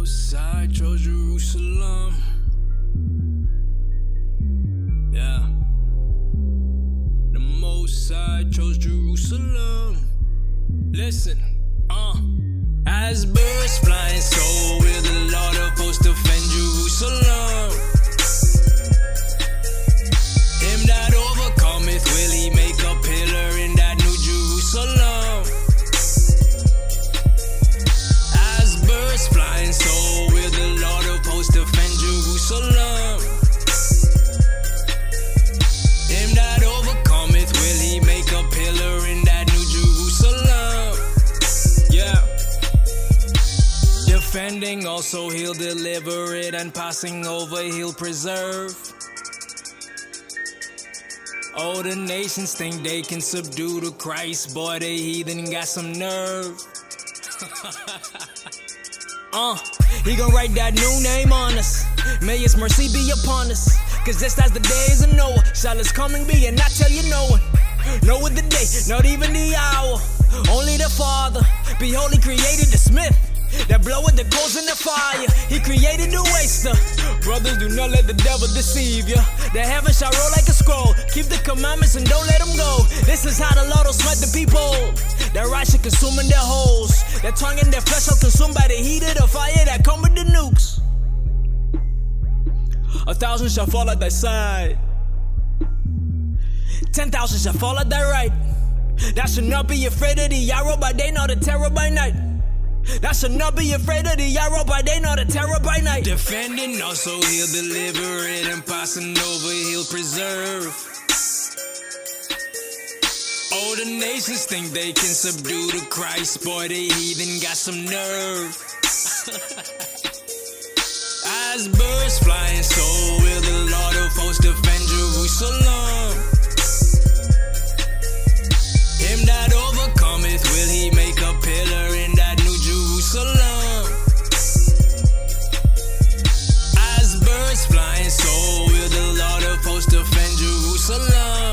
Most High chose Jerusalem. Yeah. The Most High chose Jerusalem. Listen, uh. As birds flying, so Defending, also he'll deliver it, and passing over, he'll preserve. All the nations think they can subdue the Christ, boy, they heathen got some nerve. uh, he gon' write that new name on us. May his mercy be upon us. Cause just as the days of Noah, shall his coming be, and I tell you no one. Know the day, not even the hour. Only the Father. Behold, he created the smith. That bloweth the coals in the fire. He created the waster. Uh. Brothers, do not let the devil deceive you. The heavens shall roll like a scroll. Keep the commandments and don't let them go. This is how the Lord will smite the people. Their right shall consume their holes. Their tongue and their flesh shall consumed by the heat of the fire that come with the nukes. A thousand shall fall at thy side. Ten thousand shall fall at thy right. Thou shalt not be afraid of the arrow by day, nor the terror by night. Thou shalt not be afraid of the arrow by day, nor the terror by night. Defending, also he'll deliver it, and passing over, he'll preserve. All the nations think they can subdue the Christ, boy, the heathen got some nerve. As birds flying, so Jerusalem.